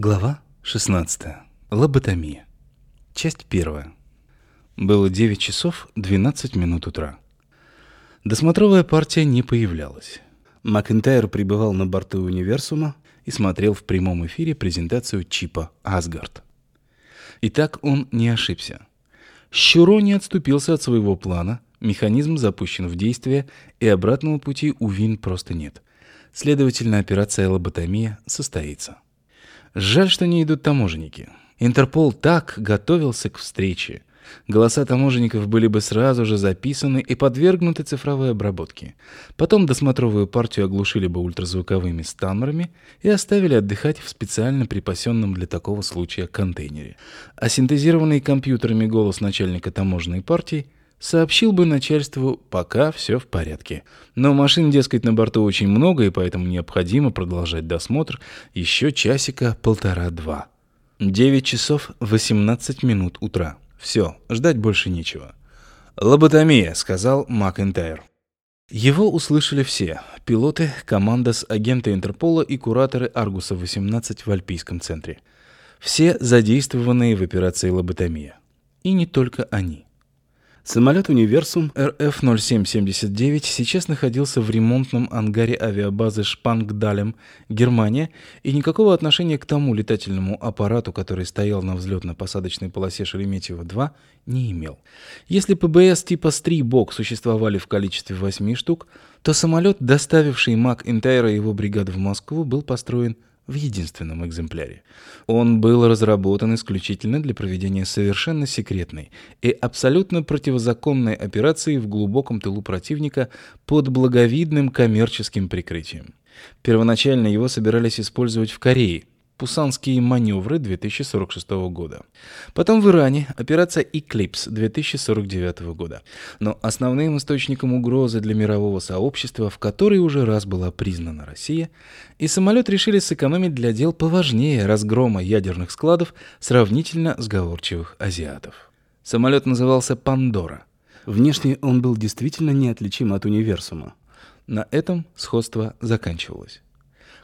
Глава 16. Лоботомия. Часть 1. Было 9 часов 12 минут утра. Досмотровая партия не появлялась. Макентайр пребывал на борту универсума и смотрел в прямом эфире презентацию чипа «Асгард». И так он не ошибся. Щуро не отступился от своего плана, механизм запущен в действие, и обратного пути у Вин просто нет. Следовательно, операция лоботомия состоится. Жаль, что не идут таможенники. Интерпол так готовился к встрече. Голоса таможенников были бы сразу же записаны и подвергнуты цифровой обработке. Потом досмотровую партию оглушили бы ультразвуковыми станмерами и оставили отдыхать в специально припасенном для такого случая контейнере. А синтезированный компьютерами голос начальника таможенной партии сообщил бы начальству, пока все в порядке. Но машин, дескать, на борту очень много, и поэтому необходимо продолжать досмотр еще часика полтора-два. 9 часов 18 минут утра. Все, ждать больше нечего. «Лоботомия», — сказал Макентайр. Его услышали все — пилоты, команда с агенты Интерпола и кураторы Аргуса-18 в Альпийском центре. Все задействованные в операции «Лоботомия». И не только они. Самолет «Универсум» РФ-0779 сейчас находился в ремонтном ангаре авиабазы Шпангдалем, Германия, и никакого отношения к тому летательному аппарату, который стоял на взлетно-посадочной полосе Шереметьево-2, не имел. Если ПБС типа «Стрибок» существовали в количестве 8 штук, то самолет, доставивший Мак Интайра и его бригаду в Москву, был построен в единственном экземпляре. Он был разработан исключительно для проведения совершенно секретной и абсолютно противозаконной операции в глубоком тылу противника под благовидным коммерческим прикрытием. Первоначально его собирались использовать в Корее, Пусанские маневры 2046 года. Потом в Иране операция «Эклипс» 2049 года. Но основным источником угрозы для мирового сообщества, в которой уже раз была признана Россия, и самолет решили сэкономить для дел поважнее разгрома ядерных складов сравнительно сговорчивых азиатов. Самолет назывался «Пандора». Внешне он был действительно неотличим от универсума. На этом сходство заканчивалось.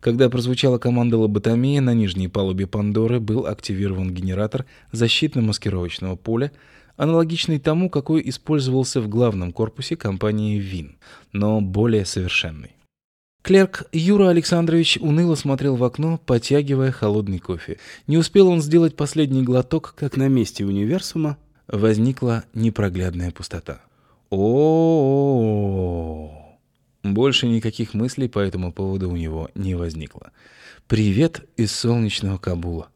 Когда прозвучала команда лоботомии, на нижней палубе Пандоры был активирован генератор защитно-маскировочного поля, аналогичный тому, какой использовался в главном корпусе компании ВИН, но более совершенный. Клерк Юра Александрович уныло смотрел в окно, потягивая холодный кофе. Не успел он сделать последний глоток, как на месте универсума возникла непроглядная пустота. О-о-о! Больше никаких мыслей по этому поводу у него не возникло. Привет из солнечного Кабула.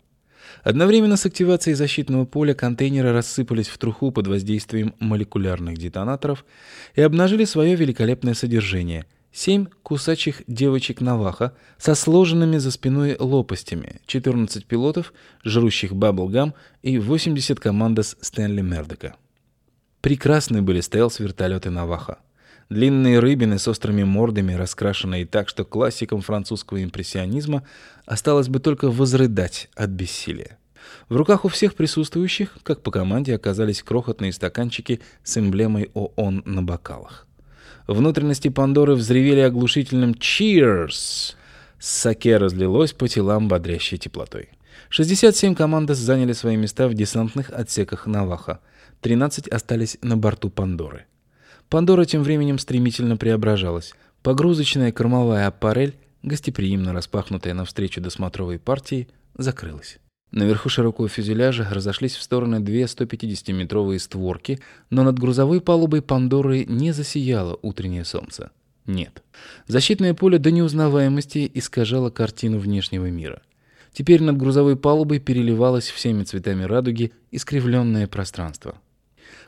Одновременно с активацией защитного поля контейнеры рассыпались в труху под воздействием молекулярных детонаторов и обнажили свое великолепное содержание. Семь кусачих девочек Наваха со сложенными за спиной лопастями, 14 пилотов, жрущих баблгам и 80 командос Стэнли Мердока. Прекрасны были стелс-вертолеты Наваха. Длинные рыбины с острыми мордами, раскрашенные так, что классикам французского импрессионизма осталось бы только возрыдать от бессилия. В руках у всех присутствующих, как по команде, оказались крохотные стаканчики с эмблемой ООН на бокалах. Внутренности Пандоры взревели оглушительным «Cheers!». Саке разлилось по телам бодрящей теплотой. 67 командос заняли свои места в десантных отсеках Наваха. 13 остались на борту Пандоры. Пандора тем временем стремительно преображалась. Погрузочная кормовая аппарель, гостеприимно распахнутая навстречу досмотровой партии, закрылась. Наверху широкого фюзеляжа разошлись в стороны две 150-метровые створки, но над грузовой палубой Пандоры не засияло утреннее солнце. Нет. Защитное поле до неузнаваемости искажало картину внешнего мира. Теперь над грузовой палубой переливалось всеми цветами радуги искривленное пространство.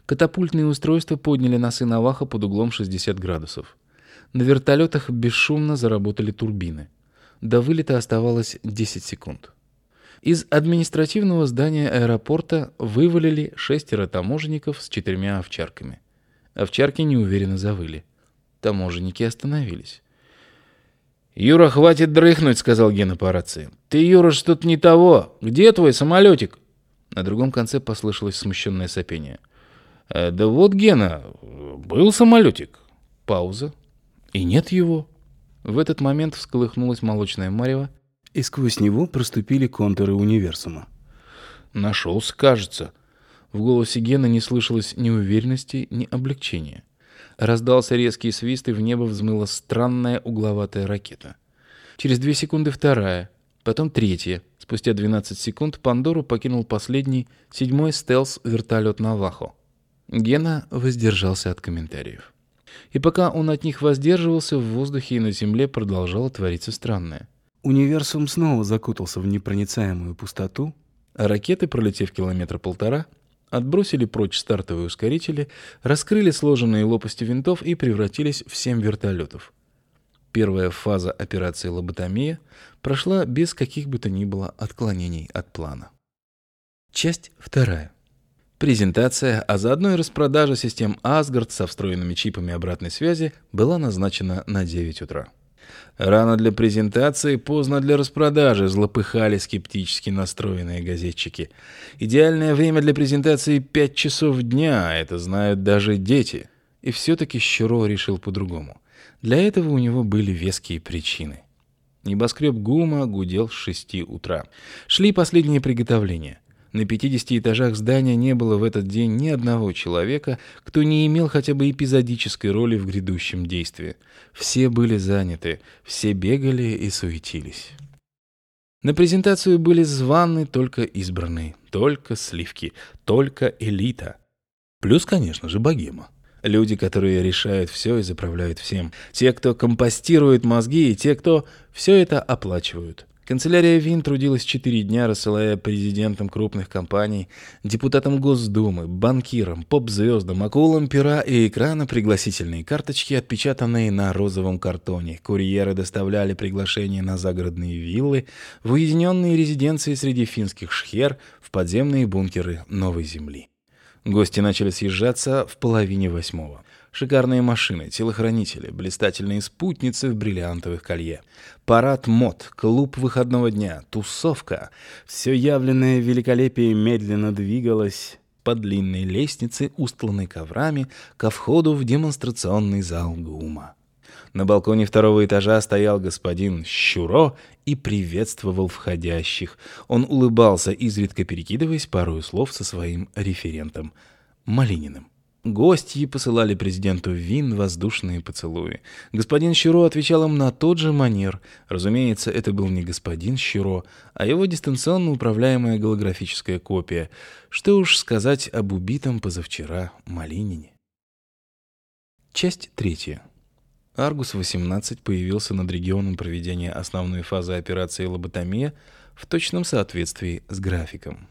Катапультные устройства подняли носы Наваха под углом 60 градусов. На вертолетах бесшумно заработали турбины. До вылета оставалось 10 секунд. Из административного здания аэропорта вывалили шестеро таможенников с четырьмя овчарками. Овчарки неуверенно завыли. Таможенники остановились. «Юра, хватит дрыхнуть», — сказал Гена по рации. «Ты, Юра, что-то не того. Где твой самолетик?» На другом конце послышалось смущенное сопение. Э, да вот, Гена, был самолетик. Пауза. И нет его. В этот момент всколыхнулась молочная марево, и сквозь него проступили контуры универсума. «Нашелся, кажется». В голосе Гена не слышалось ни уверенности, ни облегчения. Раздался резкий свист, и в небо взмыла странная угловатая ракета. Через две секунды вторая, потом третья. Спустя 12 секунд Пандору покинул последний, седьмой стелс-вертолет Навахо. Гена воздержался от комментариев. И пока он от них воздерживался, в воздухе и на земле продолжало твориться странное. Универсум снова закутался в непроницаемую пустоту, а ракеты, пролетев километра полтора, отбросили прочь стартовые ускорители, раскрыли сложенные лопасти винтов и превратились в семь вертолетов. Первая фаза операции «Лоботомия» прошла без каких бы то ни было отклонений от плана. Часть вторая. Презентация, а заодно и распродажа систем Asgard со встроенными чипами обратной связи была назначена на 9 утра. Рано для презентации, поздно для распродажи, злопыхали скептически настроенные газетчики. Идеальное время для презентации 5 часов дня, это знают даже дети. И все-таки Щуро решил по-другому. Для этого у него были веские причины. Небоскреб ГУМа гудел с 6 утра. Шли последние приготовления. На 50 этажах здания не было в этот день ни одного человека, кто не имел хотя бы эпизодической роли в грядущем действии. Все были заняты, все бегали и суетились. На презентацию были званы только избранные, только сливки, только элита. Плюс, конечно же, богема. Люди, которые решают все и заправляют всем. Те, кто компостирует мозги, и те, кто все это оплачивают. Канцелярия ВИН трудилась четыре дня, рассылая президентам крупных компаний, депутатам Госдумы, банкирам, поп-звездам, акулам пера и экрана пригласительные карточки, отпечатанные на розовом картоне. Курьеры доставляли приглашения на загородные виллы, в уединенные резиденции среди финских шхер, в подземные бункеры Новой Земли. Гости начали съезжаться в половине восьмого. Шикарные машины, телохранители, блистательные спутницы в бриллиантовых колье. Парад мод, клуб выходного дня, тусовка. Все явленное великолепие медленно двигалось по длинной лестнице, устланной коврами, ко входу в демонстрационный зал ГУМа. На балконе второго этажа стоял господин Щуро и приветствовал входящих. Он улыбался, изредка перекидываясь пару слов со своим референтом Малининым. Гости посылали президенту Вин воздушные поцелуи. Господин Щуро отвечал им на тот же манер. Разумеется, это был не господин Щуро, а его дистанционно управляемая голографическая копия. Что уж сказать об убитом позавчера Малинине. Часть третья. Аргус-18 появился над регионом проведения основной фазы операции «Лоботомия» в точном соответствии с графиком.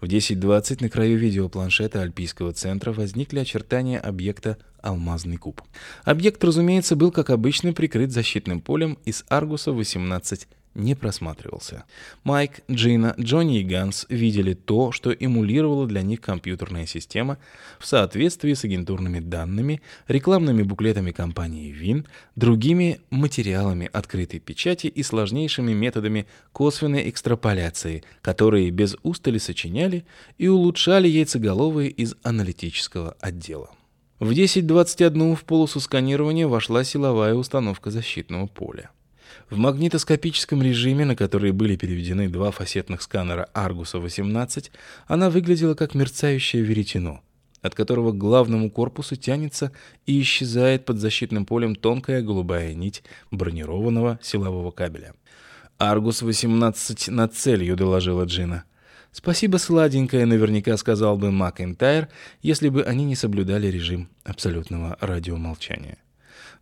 В 10.20 на краю видеопланшета Альпийского центра возникли очертания объекта «Алмазный куб». Объект, разумеется, был, как обычно, прикрыт защитным полем из Аргуса-18 не просматривался. Майк, Джина, Джонни и Ганс видели то, что эмулировала для них компьютерная система в соответствии с агентурными данными, рекламными буклетами компании Вин, другими материалами открытой печати и сложнейшими методами косвенной экстраполяции, которые без устали сочиняли и улучшали яйцеголовые из аналитического отдела. В 10.21 в полосу сканирования вошла силовая установка защитного поля. В магнитоскопическом режиме, на который были переведены два фасетных сканера Аргуса-18, она выглядела как мерцающее веретено, от которого к главному корпусу тянется и исчезает под защитным полем тонкая голубая нить бронированного силового кабеля. «Аргус-18 над целью», — доложила Джина. «Спасибо, сладенькая», — наверняка сказал бы Макентайр, если бы они не соблюдали режим абсолютного радиомолчания.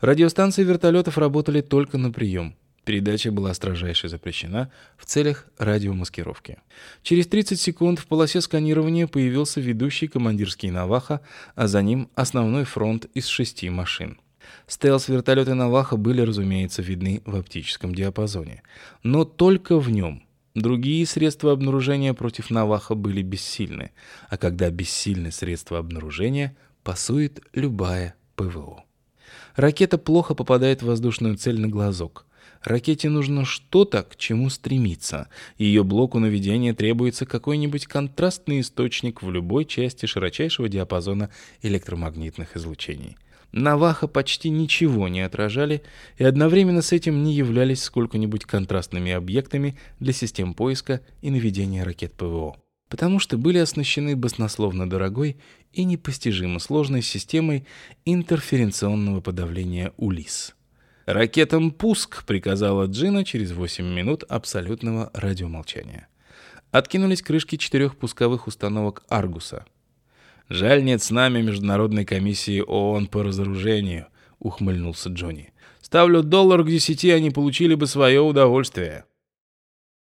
Радиостанции вертолетов работали только на прием. Передача была строжайше запрещена в целях радиомаскировки. Через 30 секунд в полосе сканирования появился ведущий командирский Наваха, а за ним основной фронт из шести машин. Стелс-вертолеты Наваха были, разумеется, видны в оптическом диапазоне. Но только в нем. Другие средства обнаружения против Наваха были бессильны, а когда бессильны средства обнаружения, пасует любая ПВО. Ракета плохо попадает в воздушную цель на глазок. Ракете нужно что-то, к чему стремиться. Ее блоку наведения требуется какой-нибудь контрастный источник в любой части широчайшего диапазона электромагнитных излучений. Наваха почти ничего не отражали и одновременно с этим не являлись сколько-нибудь контрастными объектами для систем поиска и наведения ракет ПВО, потому что были оснащены баснословно дорогой и непостижимо сложной системой интерференционного подавления УЛИС. «Ракетам пуск!» — приказала Джина через 8 минут абсолютного радиомолчания. Откинулись крышки четырех пусковых установок «Аргуса», «Жаль, нет с нами Международной комиссии ООН по разоружению», — ухмыльнулся Джонни. «Ставлю доллар к десяти, они получили бы свое удовольствие».